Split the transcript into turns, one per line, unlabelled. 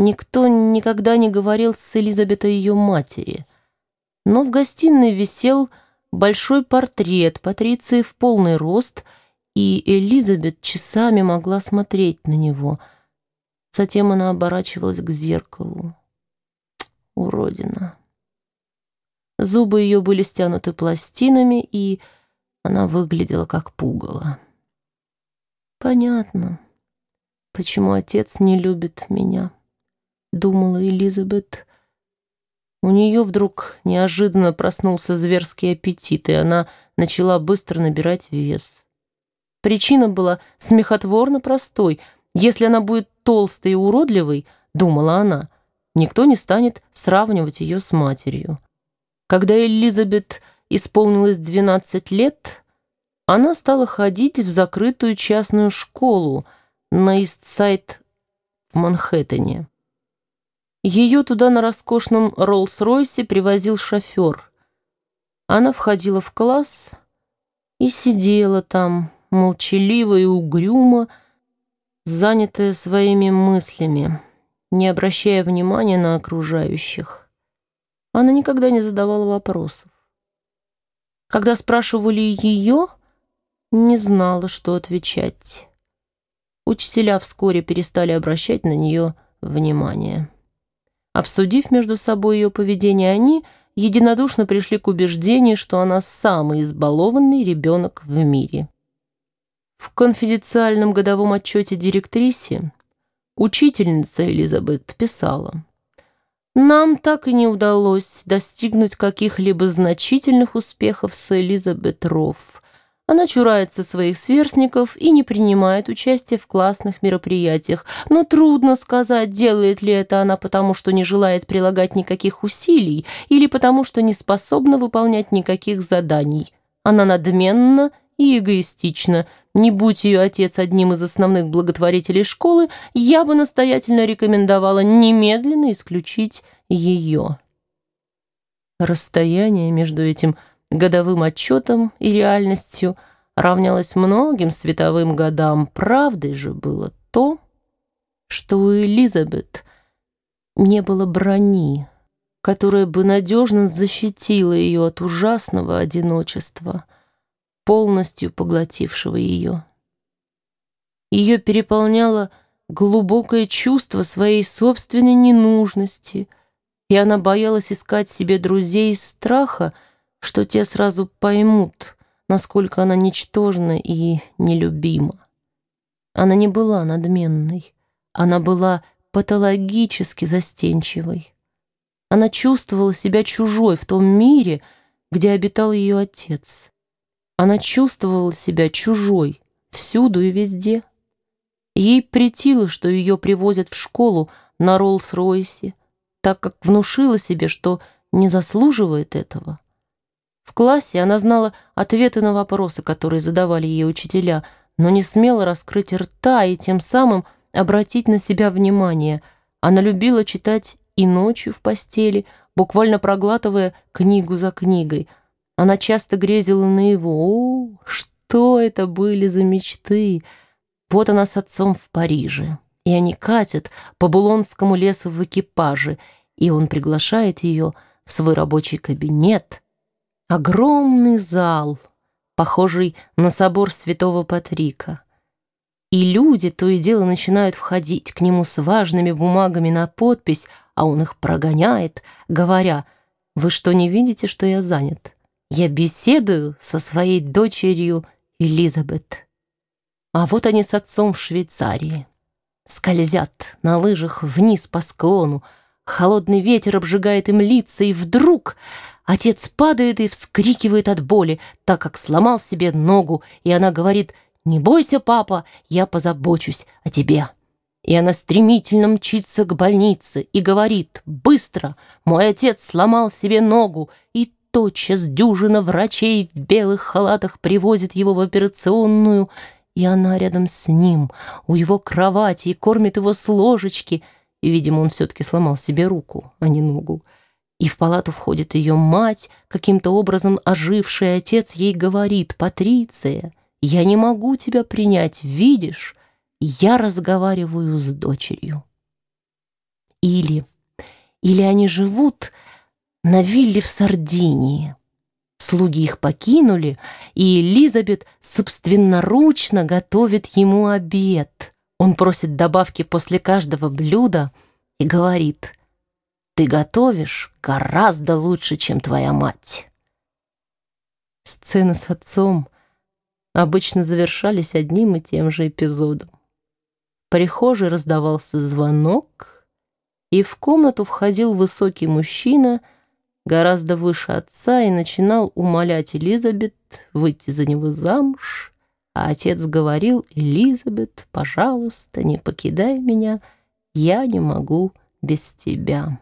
Никто никогда не говорил с Элизабет ее матери. Но в гостиной висел большой портрет Патриции в полный рост, и Элизабет часами могла смотреть на него. Затем она оборачивалась к зеркалу. Уродина. Зубы ее были стянуты пластинами, и она выглядела как пугало. Понятно, почему отец не любит меня думала Элизабет. У нее вдруг неожиданно проснулся зверский аппетит, и она начала быстро набирать вес. Причина была смехотворно простой. Если она будет толстой и уродливой, думала она, никто не станет сравнивать ее с матерью. Когда Элизабет исполнилось 12 лет, она стала ходить в закрытую частную школу на Истсайд в Манхэттене. Ее туда на роскошном Роллс-Ройсе привозил шофер. Она входила в класс и сидела там, молчаливо и угрюмо, занятая своими мыслями, не обращая внимания на окружающих. Она никогда не задавала вопросов. Когда спрашивали ее, не знала, что отвечать. Учителя вскоре перестали обращать на нее внимание. Обсудив между собой ее поведение, они единодушно пришли к убеждению, что она самый избалованный ребенок в мире. В конфиденциальном годовом отчете директрисе учительница Элизабет писала, «Нам так и не удалось достигнуть каких-либо значительных успехов с Элизабет Рофф, она чурается своих сверстников и не принимает участие в классных мероприятиях. Но трудно сказать, делает ли это она потому, что не желает прилагать никаких усилий или потому, что не способна выполнять никаких заданий. Она надменна и эгоистична. Не будь ее отец одним из основных благотворителей школы, я бы настоятельно рекомендовала немедленно исключить ее. Расстояние между этим годовым отчетом и реальностью равнялось многим световым годам. Правдой же было то, что у Элизабет не было брони, которая бы надежно защитила ее от ужасного одиночества, полностью поглотившего ее. Ее переполняло глубокое чувство своей собственной ненужности, и она боялась искать себе друзей из страха, что те сразу поймут, насколько она ничтожна и нелюбима. Она не была надменной, она была патологически застенчивой. Она чувствовала себя чужой в том мире, где обитал ее отец. Она чувствовала себя чужой всюду и везде. Ей претило, что ее привозят в школу на Роллс-Ройсе, так как внушила себе, что не заслуживает этого. В классе она знала ответы на вопросы, которые задавали ей учителя, но не смела раскрыть рта и тем самым обратить на себя внимание. Она любила читать и ночью в постели, буквально проглатывая книгу за книгой. Она часто грезила на его. О, что это были за мечты! Вот она с отцом в Париже, и они катят по Булонскому лесу в экипаже, и он приглашает ее в свой рабочий кабинет — Огромный зал, похожий на собор святого Патрика. И люди то и дело начинают входить к нему с важными бумагами на подпись, а он их прогоняет, говоря, «Вы что, не видите, что я занят? Я беседую со своей дочерью Элизабет». А вот они с отцом в Швейцарии. Скользят на лыжах вниз по склону, холодный ветер обжигает им лица, и вдруг Отец падает и вскрикивает от боли, так как сломал себе ногу, и она говорит «Не бойся, папа, я позабочусь о тебе». И она стремительно мчится к больнице и говорит «Быстро! Мой отец сломал себе ногу!» И тотчас дюжина врачей в белых халатах привозит его в операционную, и она рядом с ним, у его кровати, и кормит его с ложечки. И, видимо, он все-таки сломал себе руку, а не ногу. И в палату входит ее мать, каким-то образом оживший отец ей говорит, «Патриция, я не могу тебя принять, видишь, я разговариваю с дочерью». Или, или они живут на вилле в Сардинии. Слуги их покинули, и Элизабет собственноручно готовит ему обед. Он просит добавки после каждого блюда и говорит, «Ты готовишь гораздо лучше, чем твоя мать». Сцены с отцом обычно завершались одним и тем же эпизодом. В прихожей раздавался звонок, и в комнату входил высокий мужчина — гораздо выше отца и начинал умолять Элизабет выйти за него замуж, а отец говорил, «Элизабет, пожалуйста, не покидай меня, я не могу без тебя».